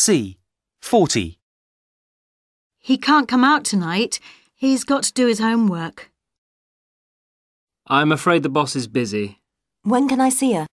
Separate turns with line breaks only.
C. 40.
He can't come out tonight. He's got to do his homework.
I'm afraid the boss is busy.
When can I see her?